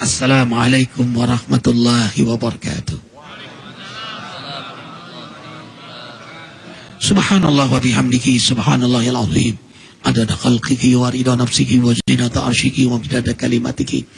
Assalamualaikum warahmatullahi wabarakatuh. Subhanallah wa bihamdihi subhanallahil azim. Adada khalqihi wa rida nafsihi wa wa bidada kalimatihi.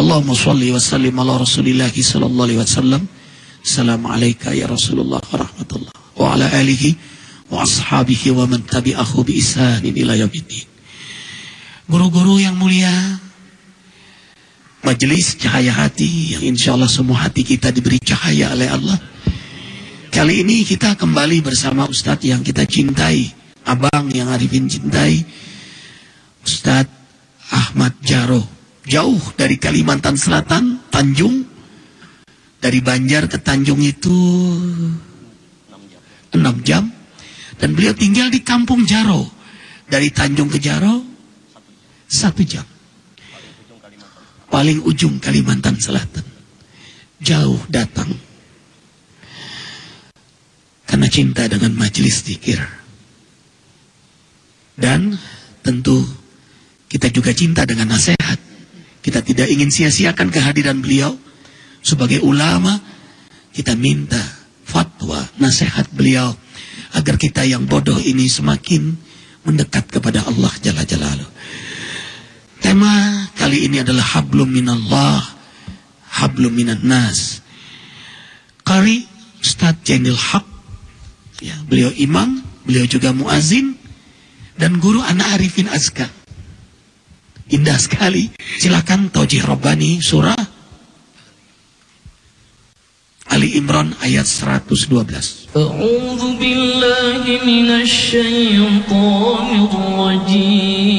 Allahumma salli wa sallim rasulillahi sallallahu alaihi wasallam. Assalamualaikum ya Rasulullah wa rahmatullah. Wa ala alihi wa ashabihi wa man tabi'ahu. Guru-guru yang mulia, majelis cahaya hati yang insya Allah semua hati kita diberi cahaya oleh Allah. Kali ini kita kembali bersama Ustadz yang kita cintai, abang yang Arifin cintai, Ustadz Ahmad Jaro. Jauh dari Kalimantan Selatan, Tanjung. Dari Banjar ke Tanjung itu 6 jam. Dan beliau tinggal di Kampung Jaro. Dari Tanjung ke Jaro, satu jam. Paling ujung Kalimantan Selatan. Jauh datang karena cinta dengan majelis zikir. Dan tentu kita juga cinta dengan nasihat. Kita tidak ingin sia-siakan kehadiran beliau sebagai ulama. Kita minta fatwa, nasihat beliau agar kita yang bodoh ini semakin mendekat kepada Allah Jalla Jalaluh. Tema Kali ini adalah hablum minallah, hablum minan nas. Kari Ustadz Jainil Haq, ya, beliau imam, beliau juga muazin, dan guru anak Arifin Azka. Indah sekali. Silakan Taujih Rabbani surah Ali Imran ayat 112. A'udzu billahi minasy syaithanir rajim.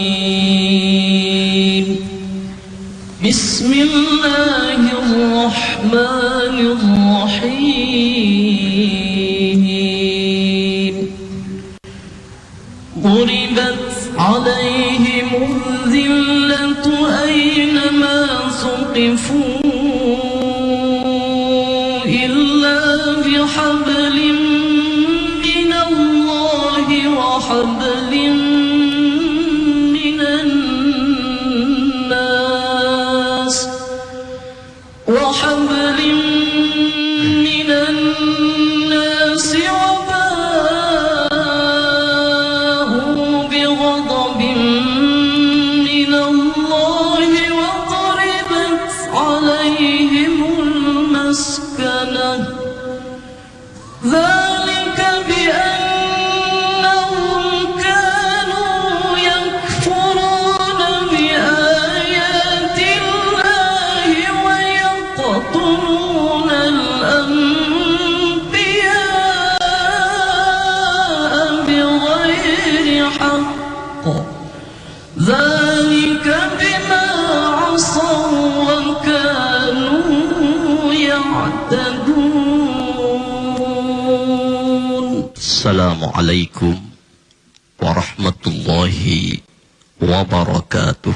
بسم الله الرحمن الرحيم. ضربت عليهم الذلة أينما ثقفوا إلا بحبل من الله وحبل ذلك بما عصوا وكانوا يعتدون. السلام عليكم ورحمة الله وبركاته.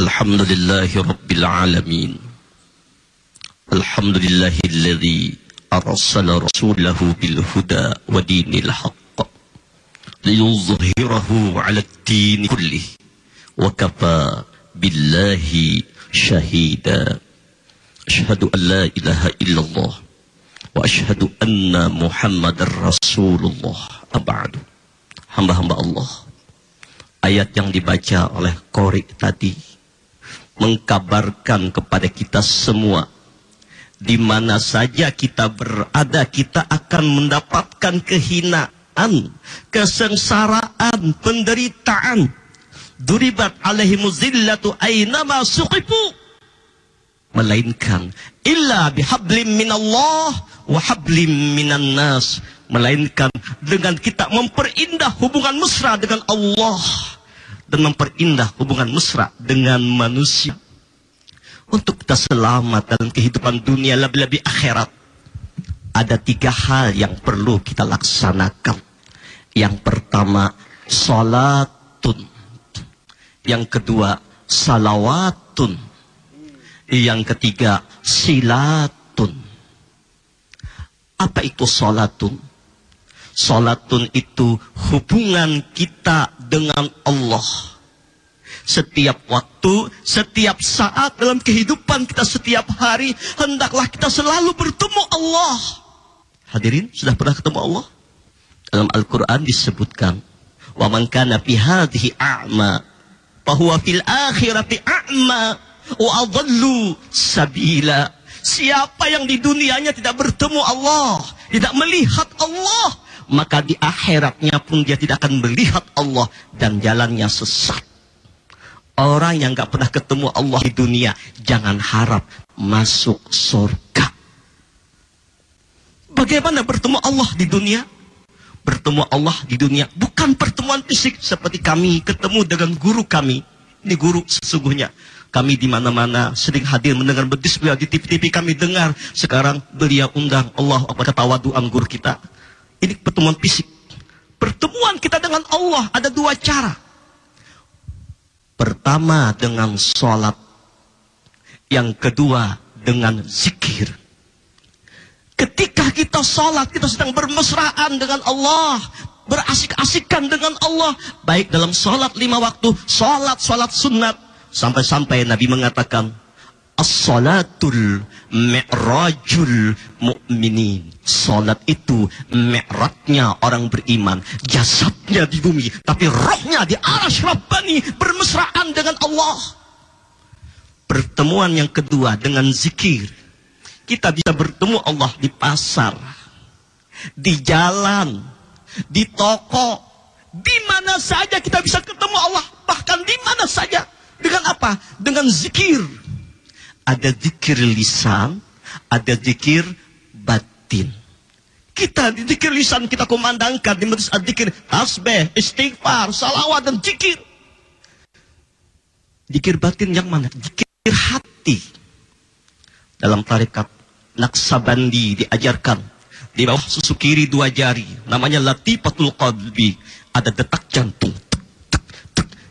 الحمد لله رب العالمين. الحمد لله الذي أرسل رسوله بالهدى ودين الحق. ليظهره على الدين كله. وكفى بالله شهيدا. أشهد أن لا إله إلا الله. وأشهد أن محمد رسول الله. أبعد. Hamba-hamba Allah. Ayat yang dibaca oleh Qori tadi mengkabarkan kepada kita semua di mana saja kita berada kita akan mendapatkan kehinaan kesengsaraan penderitaan. Duribat alaihimu zillatu aynama suqifu. Melainkan illa bihablim minallah wa hablim minan nas. Melainkan dengan kita memperindah hubungan mesra dengan Allah. Dan memperindah hubungan mesra dengan manusia. Untuk kita selamat dalam kehidupan dunia lebih-lebih akhirat ada tiga hal yang perlu kita laksanakan yang pertama salatun yang kedua salawatun yang ketiga, silatun. Apa itu salatun? Salatun itu hubungan kita dengan Allah. Setiap waktu, setiap saat dalam kehidupan kita setiap hari, hendaklah kita selalu bertemu Allah. Hadirin, sudah pernah ketemu Allah? Dalam Al-Quran disebutkan, kana fi hadhihi a'ma, fahuwa fil akhirati a'ma, wa adallu sabila. Siapa yang di dunianya tidak bertemu Allah, tidak melihat Allah, maka di akhiratnya pun dia tidak akan melihat Allah dan jalannya sesat. Orang yang gak pernah ketemu Allah di dunia, jangan harap masuk surga. Bagaimana bertemu Allah di dunia? Bertemu Allah di dunia bukan pertemuan fisik seperti kami ketemu dengan guru kami. Ini guru sesungguhnya. Kami di mana-mana sering hadir mendengar bedis beliau di TV-TV kami dengar. Sekarang beliau undang Allah apa ketawaduan guru kita. Ini pertemuan fisik. Pertemuan kita dengan Allah ada dua cara. Pertama dengan sholat. Yang kedua dengan zikir. Ketika kita sholat, kita sedang bermesraan dengan Allah. Berasik-asikan dengan Allah. Baik dalam sholat lima waktu, sholat, sholat sunat. Sampai-sampai Nabi mengatakan, As-salatul mi'rajul mu'minin. Salat itu mi'rajnya orang beriman. Jasadnya di bumi. Tapi rohnya di arash Rabbani. Bermesraan dengan Allah. Pertemuan yang kedua dengan zikir. Kita bisa bertemu Allah di pasar. Di jalan. Di toko. Di mana saja kita bisa ketemu Allah. Bahkan di mana saja. Dengan apa? Dengan zikir ada zikir lisan, ada zikir batin. Kita di zikir lisan kita kumandangkan di majlis zikir tasbih, istighfar, salawat dan zikir. Zikir batin yang mana? Zikir hati. Dalam tarikat Naksabandi diajarkan di bawah susu kiri dua jari namanya latifatul qalbi ada detak jantung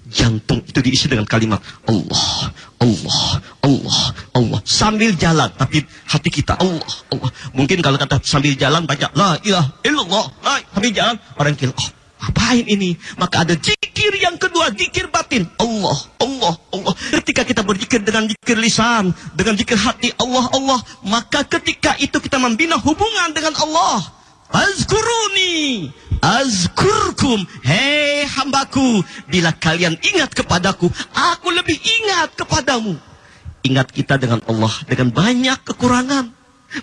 jantung itu diisi dengan kalimat Allah, Allah, Allah, Allah. Sambil jalan, tapi hati kita Allah, Allah. Mungkin kalau kata sambil jalan banyak la ilah illallah, la sambil jalan orang kira, oh, apain ini? Maka ada zikir yang kedua, zikir batin. Allah, Allah, Allah. Ketika kita berzikir dengan zikir lisan, dengan zikir hati Allah, Allah, maka ketika itu kita membina hubungan dengan Allah. Azkuruni Azkurkum Hei hambaku Bila kalian ingat kepadaku Aku lebih ingat kepadamu Ingat kita dengan Allah Dengan banyak kekurangan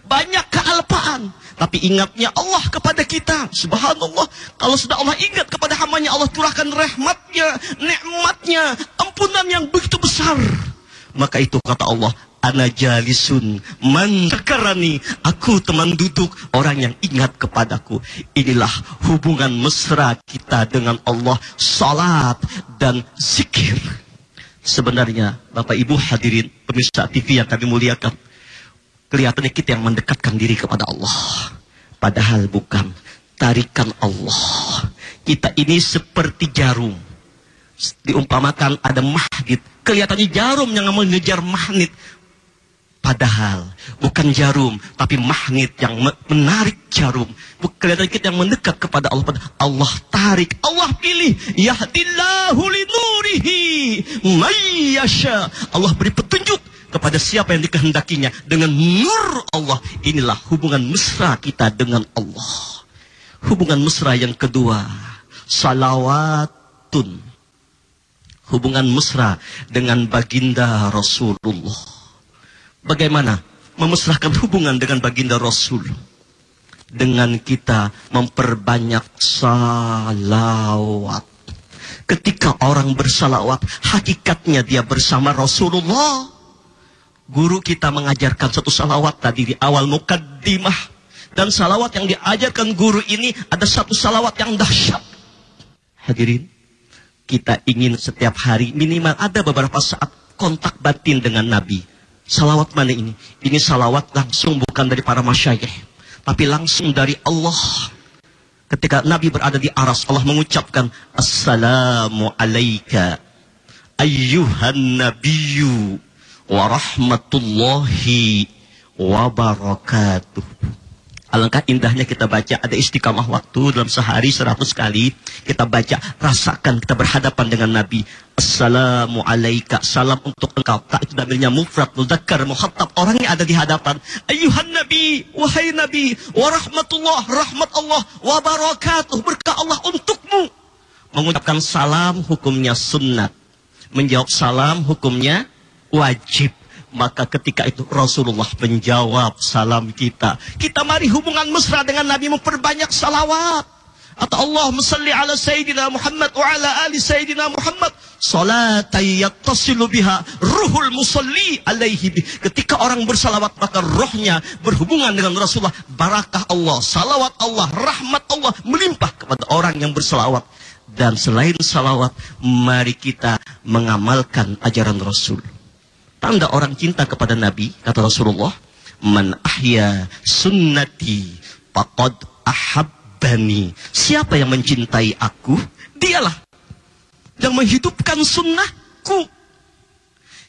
Banyak kealpaan Tapi ingatnya Allah kepada kita Subhanallah Kalau sudah Allah ingat kepada hamanya Allah curahkan rahmatnya Nikmatnya Ampunan yang begitu besar Maka itu kata Allah Ana jalisun man. Aku teman duduk orang yang ingat kepadaku. Inilah hubungan mesra kita dengan Allah. Salat dan zikir. Sebenarnya Bapak Ibu hadirin pemirsa TV yang kami muliakan. Kelihatannya kita yang mendekatkan diri kepada Allah. Padahal bukan. Tarikan Allah. Kita ini seperti jarum. Diumpamakan ada magnet. Kelihatannya jarum yang mengejar magnet. Padahal bukan jarum, tapi magnet yang menarik jarum. Kelihatan kita yang mendekat kepada Allah. Allah tarik, Allah pilih. Yahdillahu linurihi mayyasha. Allah beri petunjuk kepada siapa yang dikehendakinya. Dengan nur Allah. Inilah hubungan mesra kita dengan Allah. Hubungan mesra yang kedua. Salawatun. Hubungan mesra dengan baginda Rasulullah. Bagaimana memesrahkan hubungan dengan baginda Rasul? Dengan kita memperbanyak salawat. Ketika orang bersalawat, hakikatnya dia bersama Rasulullah. Guru kita mengajarkan satu salawat tadi di awal mukaddimah. Dan salawat yang diajarkan guru ini ada satu salawat yang dahsyat. Hadirin, kita ingin setiap hari minimal ada beberapa saat kontak batin dengan Nabi Salawat mana ini? Ini salawat langsung bukan dari para masyayikh. Tapi langsung dari Allah. Ketika Nabi berada di aras, Allah mengucapkan, Assalamu alaika ayyuhan nabiyyu wa rahmatullahi wa barakatuh. Alangkah indahnya kita baca, ada istiqamah waktu dalam sehari seratus kali. Kita baca, rasakan kita berhadapan dengan Nabi. Assalamu alaika. Salam untuk engkau. Tak itu namanya mufrad, muhattab. Orang yang ada di hadapan. Ayuhan Nabi, wahai Nabi, wa rahmatullah, rahmat Allah, wa barakatuh, berkah Allah untukmu. Mengucapkan salam hukumnya sunnat. Menjawab salam hukumnya wajib. Maka ketika itu Rasulullah menjawab salam kita. Kita mari hubungan mesra dengan Nabi memperbanyak salawat. Atau Allah salli ala Sayyidina Muhammad wa ala ali Sayyidina Muhammad. Salatan yattasilu biha ruhul musalli alaihi bi. Ketika orang bersalawat maka rohnya berhubungan dengan Rasulullah. Barakah Allah, salawat Allah, rahmat Allah melimpah kepada orang yang bersalawat. Dan selain salawat, mari kita mengamalkan ajaran Rasul. Tanda orang cinta kepada Nabi, kata Rasulullah, Man ahya sunnati faqad ahabbani. Siapa yang mencintai aku, dialah yang menghidupkan sunnahku.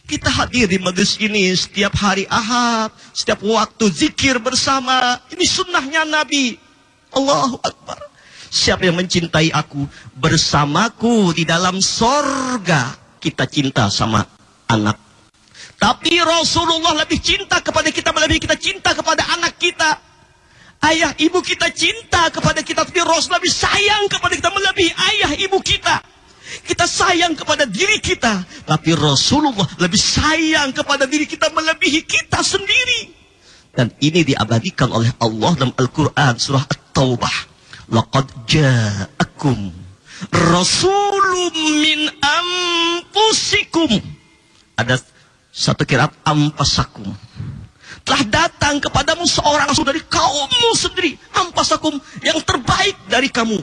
Kita hadir di majlis ini setiap hari ahad, setiap waktu zikir bersama. Ini sunnahnya Nabi. Allahu Akbar. Siapa yang mencintai aku bersamaku di dalam sorga. Kita cinta sama anak. Tapi Rasulullah lebih cinta kepada kita melebihi kita cinta kepada anak kita. Ayah ibu kita cinta kepada kita. Tapi Rasul lebih sayang kepada kita melebihi ayah ibu kita. Kita sayang kepada diri kita. Tapi Rasulullah lebih sayang kepada diri kita melebihi kita sendiri. Dan ini diabadikan oleh Allah dalam Al-Quran surah At-Taubah. Laqad ja'akum rasulun min ampusikum. Ada satu kirat ampasakum. Telah datang kepadamu seorang rasul dari kaummu sendiri. Ampasakum yang terbaik dari kamu.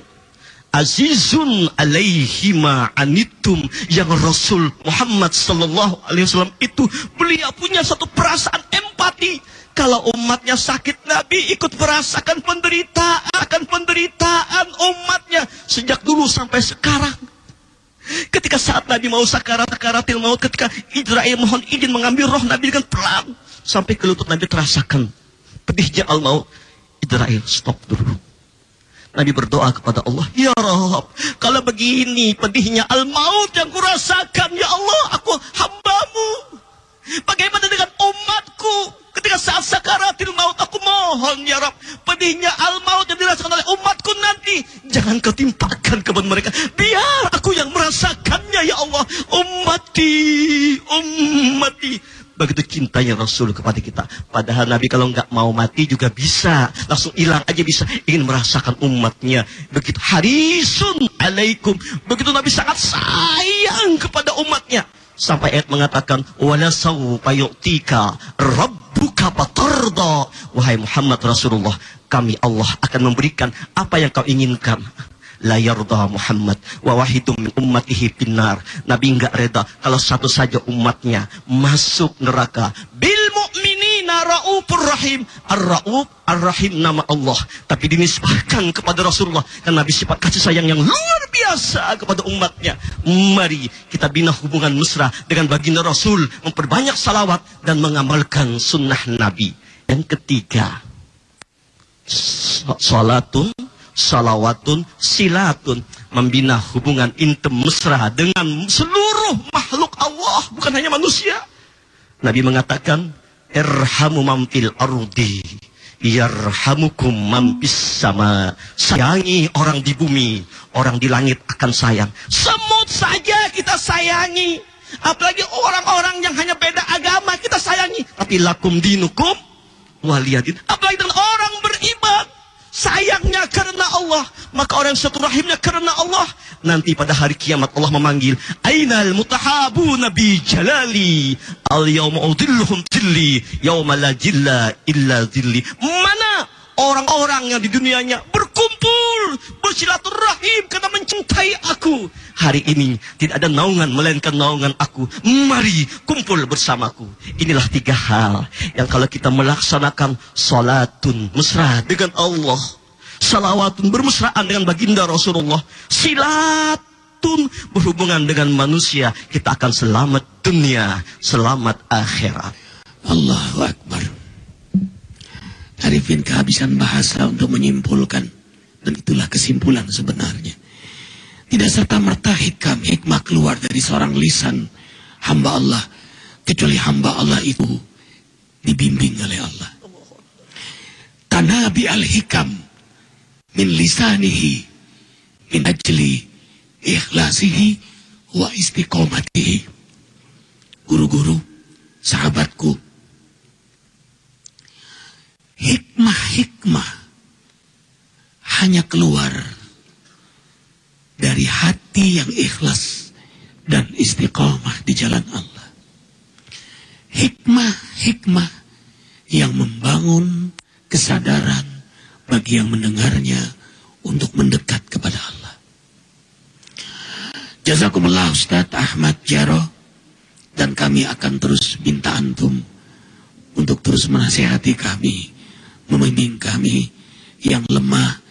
Azizun alaihi ma anittum yang Rasul Muhammad sallallahu alaihi wasallam itu beliau punya satu perasaan empati kalau umatnya sakit Nabi ikut merasakan penderitaan akan penderitaan umatnya sejak dulu sampai sekarang ketika saat Nabi mau sakarat sakaratil maut ketika Israel mohon izin mengambil roh Nabi dengan pelan sampai ke lutut Nabi terasakan pedihnya al maut Israel stop dulu Nabi berdoa kepada Allah, Ya Rob, kalau begini pedihnya al-maut yang kurasakan, Ya Allah, aku hambamu. Bagaimana dengan umatku? Ketika saat sakaratil maut, aku mohon, Ya Rob, pedihnya al-maut yang dirasakan oleh umatku nanti. Jangan kau timpakan kepada mereka. Biar aku yang merasakannya, Ya Allah. Ummati, ummati. Begitu cintanya Rasul kepada kita. Padahal Nabi kalau nggak mau mati juga bisa. Langsung hilang aja bisa. Ingin merasakan umatnya. Begitu harisun alaikum. Begitu Nabi sangat sayang kepada umatnya. Sampai ayat mengatakan. Sawfa yu'tika rabbuka fatarda. Wahai Muhammad Rasulullah. Kami Allah akan memberikan apa yang kau inginkan la yarda Muhammad wa wahidum min ummatihi finnar. Nabi enggak reda kalau satu saja umatnya masuk neraka. Bil mu'minina raufur rahim. Ar-rauf ar-rahim nama Allah, tapi dinisbahkan kepada Rasulullah dan Nabi sifat kasih sayang yang luar biasa kepada umatnya. Mari kita bina hubungan mesra dengan baginda Rasul, memperbanyak salawat dan mengamalkan sunnah Nabi. Yang ketiga, salatun salawatun silatun membina hubungan intim mesra dengan seluruh makhluk Allah bukan hanya manusia Nabi mengatakan irhamu mampil ardi yarhamukum mampis sama. Sayangi orang di bumi orang di langit akan sayang. Semut saja kita sayangi. Apalagi orang-orang yang hanya beda agama kita sayangi. Tapi lakum dinukum waliyadin apalagi dengan orang beriman sayangnya karena Allah. Maka orang satu rahimnya karena Allah. Nanti pada hari kiamat Allah memanggil ainal mutahabu nabi jalali? Al yawma udilluhum dilli yawma la jilla illa dilli mana orang-orang yang di dunianya berkumpul bersilaturahim karena mencintai aku hari ini tidak ada naungan melainkan naungan aku mari kumpul bersamaku inilah tiga hal yang kalau kita melaksanakan salatun mesra dengan Allah salawatun bermesraan dengan baginda Rasulullah silatun berhubungan dengan manusia kita akan selamat dunia selamat akhirat Allahu Akbar. Arifin kehabisan bahasa untuk menyimpulkan. Dan itulah kesimpulan sebenarnya. Tidak serta-merta hikam, hikmah keluar dari seorang lisan hamba Allah. Kecuali hamba Allah itu dibimbing oleh Allah. Tanabi al-hikam min lisanihi min ajli ikhlasihi wa istiqomatihi. Guru-guru, sahabatku, hikmah-hikmah hanya keluar dari hati yang ikhlas dan istiqomah di jalan Allah. Hikmah-hikmah yang membangun kesadaran bagi yang mendengarnya untuk mendekat kepada Allah. Jazakumullah Ustaz Ahmad Jaro dan kami akan terus minta antum untuk terus menasihati kami, membimbing kami yang lemah,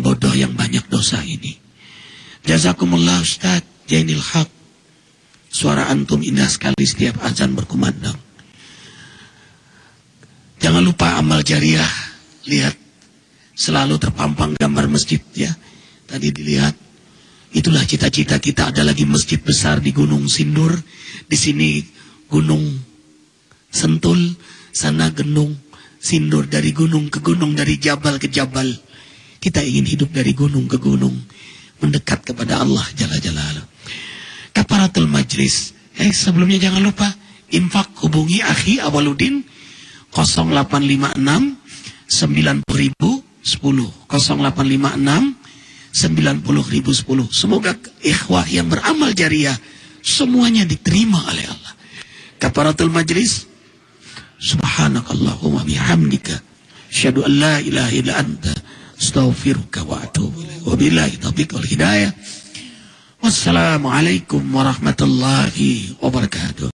bodoh yang banyak dosa ini. Jazakumullah Ustaz Jainil Haq. Suara antum indah sekali setiap azan berkumandang. Jangan lupa amal jariah. Lihat selalu terpampang gambar masjid ya. Tadi dilihat. Itulah cita-cita kita ada lagi masjid besar di Gunung Sindur. Di sini Gunung Sentul, sana Gunung Sindur dari gunung ke gunung, dari jabal ke jabal. Kita ingin hidup dari gunung ke gunung, mendekat kepada Allah Jalla Jalla. Kaparatul Majlis. Eh sebelumnya jangan lupa infak hubungi akhi Awaludin 0856 90 ribu 10 0856 90 ribu 10 Semoga ikhwah yang beramal jariah semuanya diterima oleh Allah. Kaparatul Majlis Subhanakallahumma bihamdika Asyhadu an la ilaha illa anta Astaghfiruka wa atubu ilaih Wabillahi taufiq wal hidayah. Wassalamualaikum warahmatullahi wabarakatuh